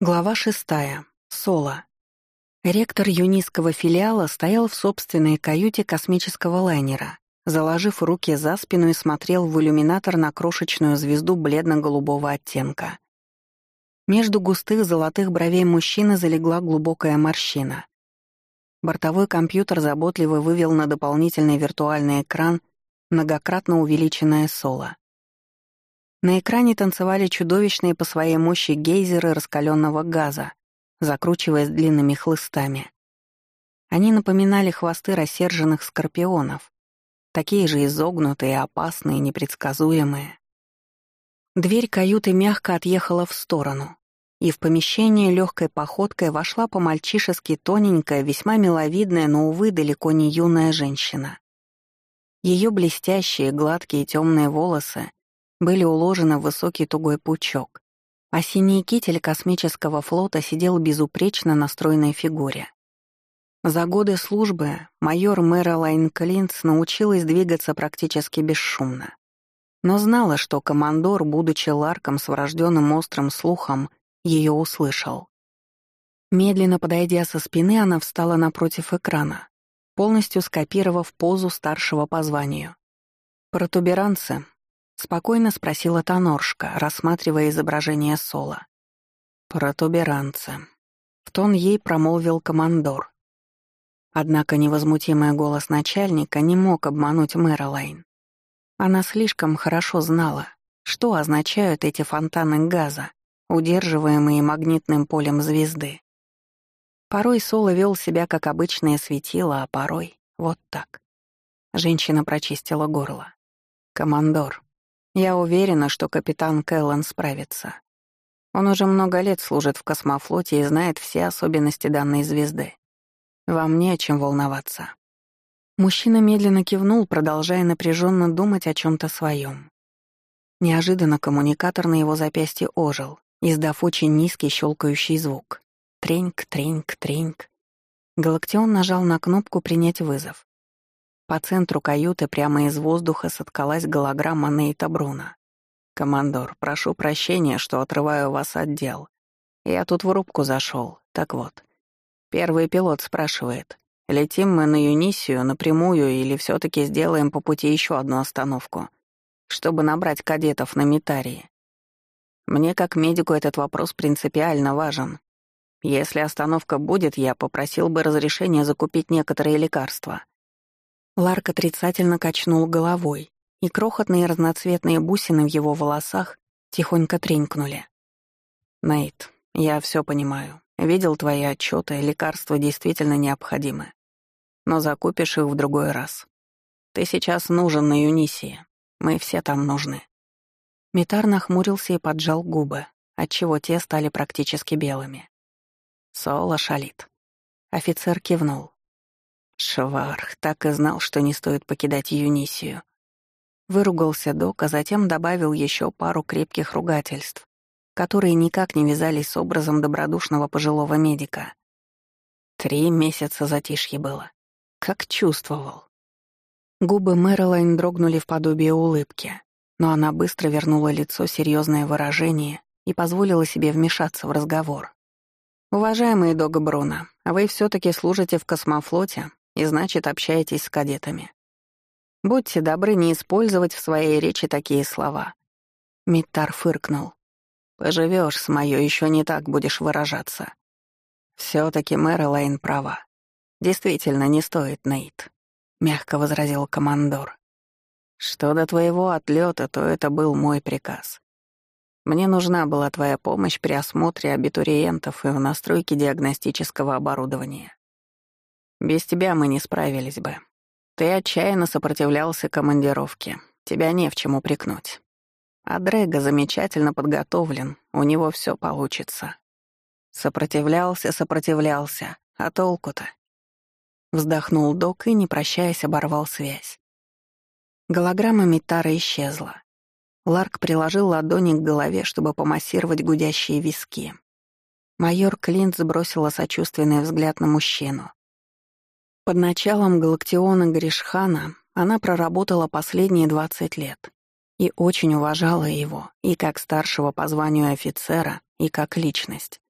Глава шестая. Соло. Ректор юнийского филиала стоял в собственной каюте космического лайнера, заложив руки за спину и смотрел в иллюминатор на крошечную звезду бледно-голубого оттенка. Между густых золотых бровей мужчины залегла глубокая морщина. Бортовой компьютер заботливо вывел на дополнительный виртуальный экран многократно увеличенное соло. На экране танцевали чудовищные по своей мощи гейзеры раскаленного газа, закручиваясь длинными хлыстами. Они напоминали хвосты рассерженных скорпионов, такие же изогнутые, опасные, непредсказуемые. Дверь каюты мягко отъехала в сторону, и в помещение легкой походкой вошла по-мальчишески тоненькая, весьма миловидная, но, увы, далеко не юная женщина. Ее блестящие, гладкие темные волосы были уложены в высокий тугой пучок, а синий китель космического флота сидел безупречно на стройной фигуре. За годы службы майор Мэрилайн Клинц научилась двигаться практически бесшумно. Но знала, что командор, будучи ларком с врожденным острым слухом, ее услышал. Медленно подойдя со спины, она встала напротив экрана, полностью скопировав позу старшего по званию. Протуберанцы Спокойно спросила Тоноршка, рассматривая изображение Сола. «Протуберанцы». В тон ей промолвил командор. Однако невозмутимый голос начальника не мог обмануть Мэрилайн. Она слишком хорошо знала, что означают эти фонтаны газа, удерживаемые магнитным полем звезды. Порой Соло вел себя как обычное светило, а порой — вот так. Женщина прочистила горло. «Командор, я уверена, что капитан Кэллен справится. Он уже много лет служит в космофлоте и знает все особенности данной звезды. Вам не о чем волноваться. Мужчина медленно кивнул, продолжая напряженно думать о чем-то своем. Неожиданно коммуникатор на его запястье ожил, издав очень низкий щелкающий звук. Треньк, треньк, треньк. Галактион нажал на кнопку «Принять вызов». По центру каюты прямо из воздуха соткалась голограмма Нейта Бруна. «Командор, прошу прощения, что отрываю вас от дел. Я тут в рубку зашел. Так вот. Первый пилот спрашивает, летим мы на Юнисию напрямую или все таки сделаем по пути еще одну остановку, чтобы набрать кадетов на Митарии. Мне как медику этот вопрос принципиально важен. Если остановка будет, я попросил бы разрешения закупить некоторые лекарства. Ларк отрицательно качнул головой, и крохотные разноцветные бусины в его волосах тихонько тренькнули. «Нейт, я все понимаю. Видел твои отчеты, лекарства действительно необходимы. Но закупишь их в другой раз. Ты сейчас нужен на Юнисии. Мы все там нужны». Митар нахмурился и поджал губы, отчего те стали практически белыми. Соло шалит. Офицер кивнул. Шварх так и знал, что не стоит покидать Юнисию. Выругался док, а затем добавил еще пару крепких ругательств, которые никак не вязались с образом добродушного пожилого медика. Три месяца затишье было. Как чувствовал. Губы Мэрилайн дрогнули в подобие улыбки, но она быстро вернула лицо серьезное выражение и позволила себе вмешаться в разговор. «Уважаемый Дог Бруно, вы все таки служите в космофлоте, и значит, общаетесь с кадетами. Будьте добры не использовать в своей речи такие слова. Миттар фыркнул. Поживешь с моё, еще не так будешь выражаться. все таки Мэрилайн права. Действительно, не стоит, Нейт, мягко возразил командор. Что до твоего отлета, то это был мой приказ. Мне нужна была твоя помощь при осмотре абитуриентов и в настройке диагностического оборудования. Без тебя мы не справились бы. Ты отчаянно сопротивлялся командировке. Тебя не в чем упрекнуть. А Дрэго замечательно подготовлен, у него все получится. Сопротивлялся, сопротивлялся. А толку-то? Вздохнул док и, не прощаясь, оборвал связь. Голограмма Митара исчезла. Ларк приложил ладони к голове, чтобы помассировать гудящие виски. Майор Клинт сбросила сочувственный взгляд на мужчину. Под началом Галактиона Гришхана она проработала последние 20 лет и очень уважала его и как старшего по званию офицера, и как личность.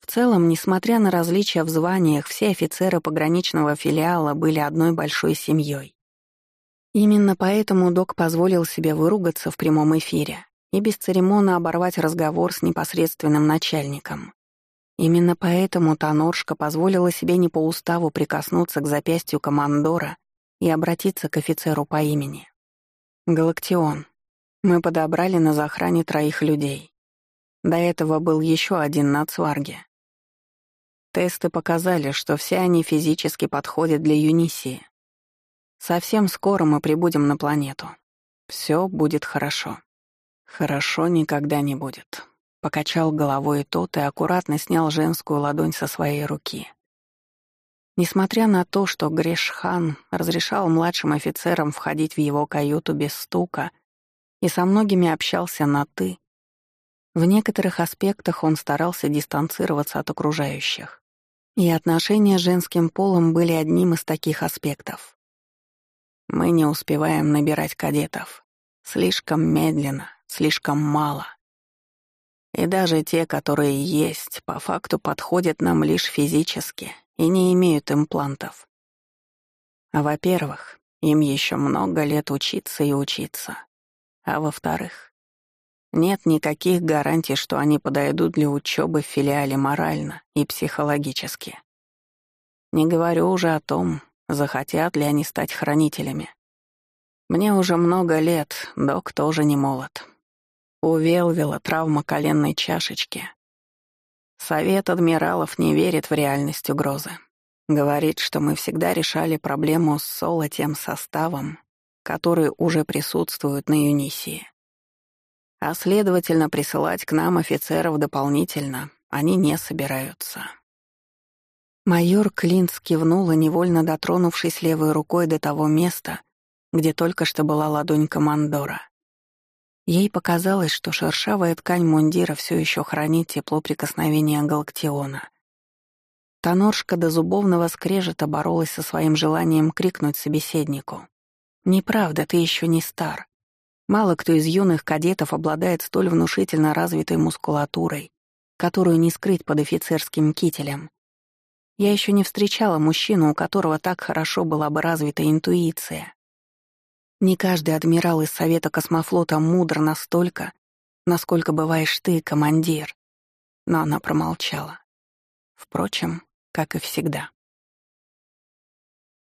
В целом, несмотря на различия в званиях, все офицеры пограничного филиала были одной большой семьей. Именно поэтому док позволил себе выругаться в прямом эфире и без церемона оборвать разговор с непосредственным начальником. Именно поэтому Тоноршка позволила себе не по уставу прикоснуться к запястью командора и обратиться к офицеру по имени. «Галактион, мы подобрали на захране троих людей. До этого был еще один на Цварге. Тесты показали, что все они физически подходят для Юнисии. Совсем скоро мы прибудем на планету. Все будет хорошо. Хорошо никогда не будет. Покачал головой тот и аккуратно снял женскую ладонь со своей руки. Несмотря на то, что Грешхан разрешал младшим офицерам входить в его каюту без стука и со многими общался на «ты», в некоторых аспектах он старался дистанцироваться от окружающих. И отношения с женским полом были одним из таких аспектов. Мы не успеваем набирать кадетов. Слишком медленно, слишком мало. И даже те, которые есть, по факту подходят нам лишь физически и не имеют имплантов. А во-первых, им еще много лет учиться и учиться. А во-вторых, нет никаких гарантий, что они подойдут для учебы в филиале морально и психологически. Не говорю уже о том, захотят ли они стать хранителями. Мне уже много лет, док тоже не молод. У Велвела травма коленной чашечки. Совет адмиралов не верит в реальность угрозы. Говорит, что мы всегда решали проблему с Соло тем составом, который уже присутствует на Юнисии. А следовательно, присылать к нам офицеров дополнительно они не собираются. Майор Клинц кивнула, невольно дотронувшись левой рукой до того места, где только что была ладонь командора. Ей показалось, что шершавая ткань мундира все еще хранит тепло прикосновения Галактиона. Тоноршка до зубовного скрежета боролась со своим желанием крикнуть собеседнику. «Неправда, ты еще не стар. Мало кто из юных кадетов обладает столь внушительно развитой мускулатурой, которую не скрыть под офицерским кителем. Я еще не встречала мужчину, у которого так хорошо была бы развита интуиция. Не каждый адмирал из Совета космофлота мудр настолько, насколько бываешь ты, командир. Но она промолчала. Впрочем, как и всегда.